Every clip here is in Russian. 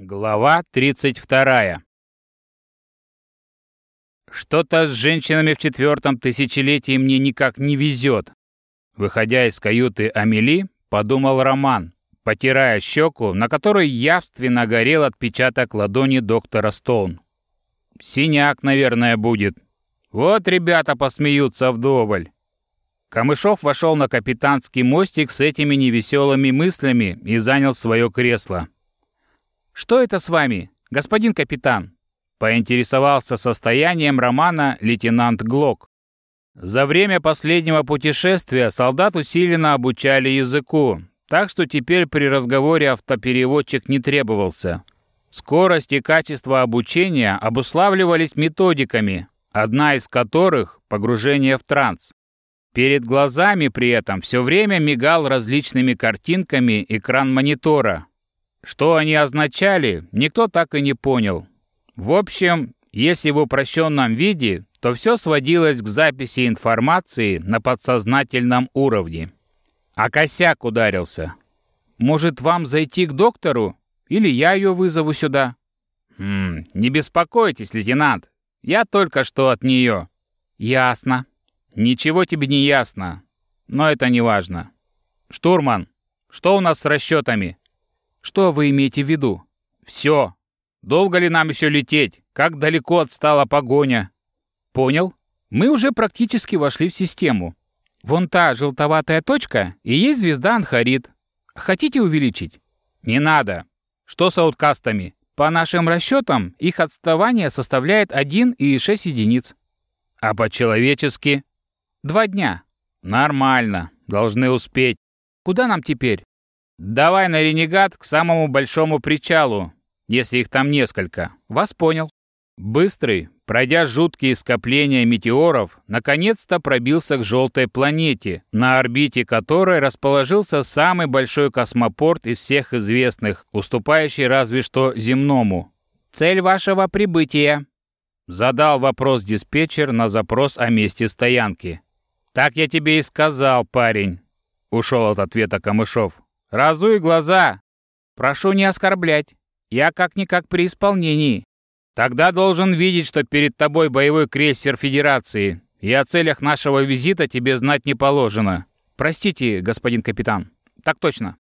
Глава 32. Что-то с женщинами в четвертом тысячелетии мне никак не везет. Выходя из каюты Амели, подумал Роман, потирая щеку, на которой явственно горел отпечаток ладони доктора Стоун. Синяк, наверное, будет. Вот ребята посмеются вдоволь. Камышов вошел на капитанский мостик с этими невеселыми мыслями и занял свое кресло. «Что это с вами, господин капитан?» Поинтересовался состоянием романа лейтенант Глок. За время последнего путешествия солдат усиленно обучали языку, так что теперь при разговоре автопереводчик не требовался. Скорость и качество обучения обуславливались методиками, одна из которых – погружение в транс. Перед глазами при этом все время мигал различными картинками экран монитора, что они означали, никто так и не понял. В общем, если в упрощенном виде, то все сводилось к записи информации на подсознательном уровне. А косяк ударился. Может, вам зайти к доктору? Или я ее вызову сюда? Хм, не беспокойтесь, лейтенант. Я только что от нее. Ясно. Ничего тебе не ясно. Но это не важно. Штурман, что у нас с расчетами? Что вы имеете в виду? Все. Долго ли нам еще лететь? Как далеко отстала погоня? Понял. Мы уже практически вошли в систему. Вон та желтоватая точка и есть звезда Анхарит. Хотите увеличить? Не надо. Что с ауткастами? По нашим расчетам, их отставание составляет 1,6 единиц. А по-человечески? Два дня. Нормально. Должны успеть. Куда нам теперь? «Давай на Ренегат к самому большому причалу, если их там несколько. Вас понял». Быстрый, пройдя жуткие скопления метеоров, наконец-то пробился к желтой планете, на орбите которой расположился самый большой космопорт из всех известных, уступающий разве что земному. «Цель вашего прибытия?» Задал вопрос диспетчер на запрос о месте стоянки. «Так я тебе и сказал, парень», — ушел от ответа Камышов. Разуй глаза. Прошу не оскорблять. Я как-никак при исполнении. Тогда должен видеть, что перед тобой боевой крейсер Федерации, и о целях нашего визита тебе знать не положено. Простите, господин капитан. Так точно.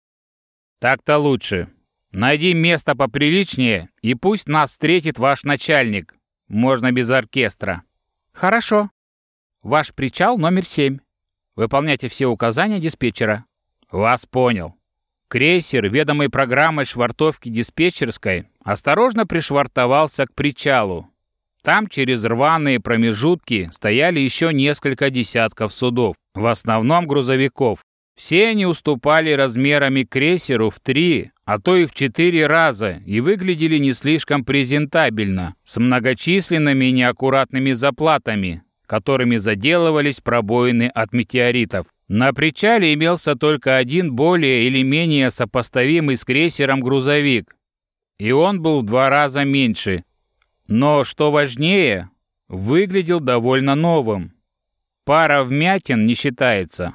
Так-то лучше. Найди место поприличнее, и пусть нас встретит ваш начальник. Можно без оркестра. Хорошо. Ваш причал номер семь. Выполняйте все указания диспетчера. Вас понял. Крейсер, ведомый программой швартовки диспетчерской, осторожно пришвартовался к причалу. Там через рваные промежутки стояли еще несколько десятков судов, в основном грузовиков. Все они уступали размерами крейсеру в три, а то и в четыре раза и выглядели не слишком презентабельно, с многочисленными неаккуратными заплатами, которыми заделывались пробоины от метеоритов. На причале имелся только один более или менее сопоставимый с крейсером грузовик, и он был в два раза меньше. Но, что важнее, выглядел довольно новым. Пара вмятин не считается.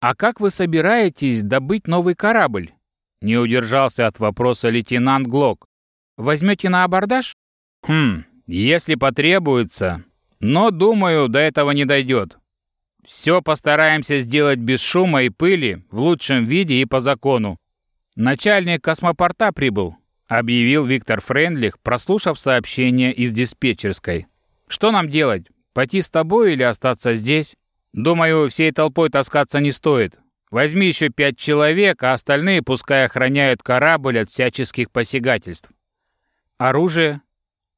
«А как вы собираетесь добыть новый корабль?» Не удержался от вопроса лейтенант Глок. «Возьмете на абордаж?» «Хм, если потребуется. Но, думаю, до этого не дойдет. Все постараемся сделать без шума и пыли, в лучшем виде и по закону. Начальник космопорта прибыл, объявил Виктор Френдлих, прослушав сообщение из диспетчерской. Что нам делать? Пойти с тобой или остаться здесь? Думаю, всей толпой таскаться не стоит. Возьми еще пять человек, а остальные пускай охраняют корабль от всяческих посягательств. Оружие?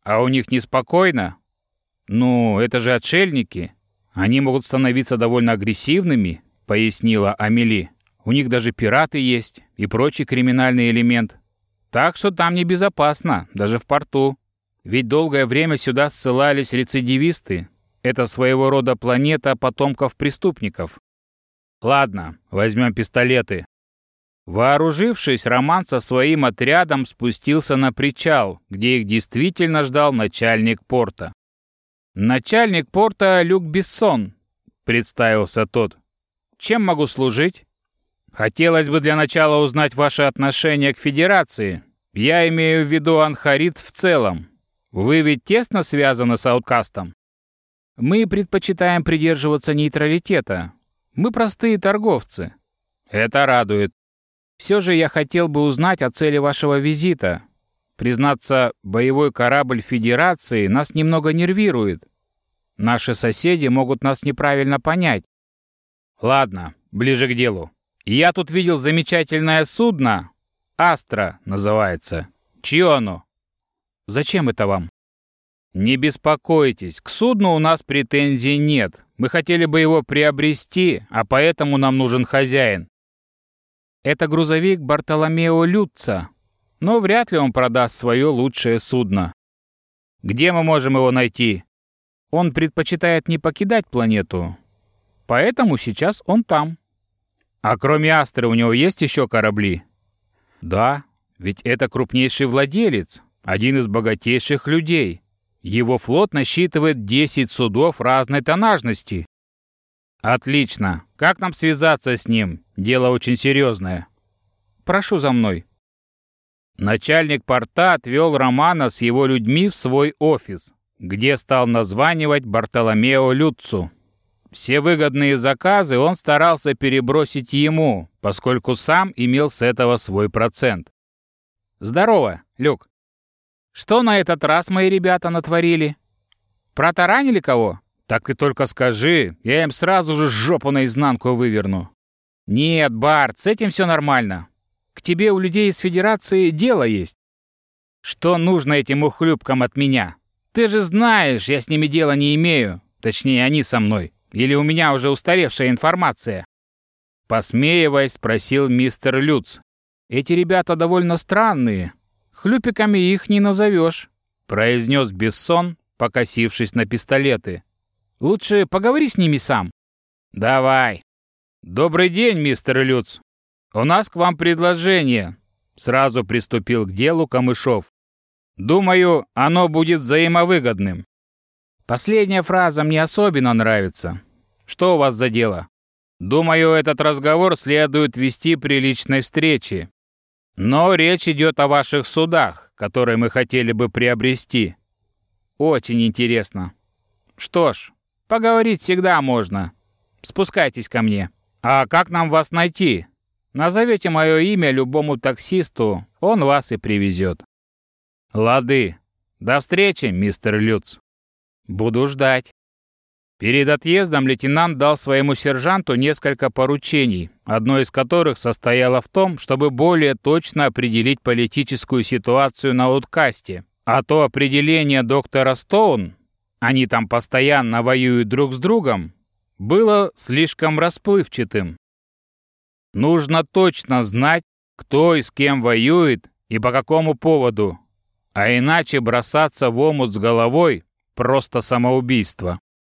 А у них неспокойно? Ну, это же отшельники. Они могут становиться довольно агрессивными, пояснила Амели. У них даже пираты есть и прочий криминальный элемент. Так что там небезопасно, даже в порту. Ведь долгое время сюда ссылались рецидивисты. Это своего рода планета потомков преступников. Ладно, возьмем пистолеты. Вооружившись, Роман со своим отрядом спустился на причал, где их действительно ждал начальник порта. «Начальник порта Люк Бессон», — представился тот. «Чем могу служить?» «Хотелось бы для начала узнать ваше отношение к Федерации Я имею в виду Анхарит в целом. Вы ведь тесно связаны с Ауткастом? Мы предпочитаем придерживаться нейтралитета. Мы простые торговцы. Это радует. Все же я хотел бы узнать о цели вашего визита. Признаться, боевой корабль Федерации нас немного нервирует. Наши соседи могут нас неправильно понять. Ладно, ближе к делу. Я тут видел замечательное судно. Астра называется. Чье оно? Зачем это вам? Не беспокойтесь, к судну у нас претензий нет. Мы хотели бы его приобрести, а поэтому нам нужен хозяин. Это грузовик Бартоломео Лютца, но вряд ли он продаст свое лучшее судно. Где мы можем его найти? Он предпочитает не покидать планету, поэтому сейчас он там. А кроме Астры у него есть еще корабли? Да, ведь это крупнейший владелец, один из богатейших людей. Его флот насчитывает 10 судов разной тоннажности. Отлично. Как нам связаться с ним? Дело очень серьезное. Прошу за мной. Начальник порта отвел Романа с его людьми в свой офис, где стал названивать Бартоломео Люцу. Все выгодные заказы он старался перебросить ему, поскольку сам имел с этого свой процент. «Здорово, Люк. Что на этот раз мои ребята натворили? Протаранили кого? Так и только скажи, я им сразу же жопу наизнанку выверну». «Нет, Барт, с этим все нормально. К тебе у людей из Федерации дело есть. Что нужно этим ухлюпкам от меня? Ты же знаешь, я с ними дела не имею. Точнее, они со мной. Или у меня уже устаревшая информация?» Посмеиваясь, спросил мистер Люц. «Эти ребята довольно странные. Хлюпиками их не назовешь», произнес Бессон, покосившись на пистолеты. «Лучше поговори с ними сам». «Давай». «Добрый день, мистер Люц. У нас к вам предложение». Сразу приступил к делу Камышов. «Думаю, оно будет взаимовыгодным. Последняя фраза мне особенно нравится. Что у вас за дело? Думаю, этот разговор следует вести при личной встрече. Но речь идет о ваших судах, которые мы хотели бы приобрести. Очень интересно. Что ж, поговорить всегда можно. Спускайтесь ко мне. А как нам вас найти? Назовете мое имя любому таксисту, он вас и привезет. Лады. До встречи, мистер Люц. Буду ждать. Перед отъездом лейтенант дал своему сержанту несколько поручений, одно из которых состояло в том, чтобы более точно определить политическую ситуацию на Уткасте. А то определение доктора Стоун, они там постоянно воюют друг с другом, было слишком расплывчатым. Нужно точно знать, кто и с кем воюет и по какому поводу, а иначе бросаться в омут с головой Просто самоубийство.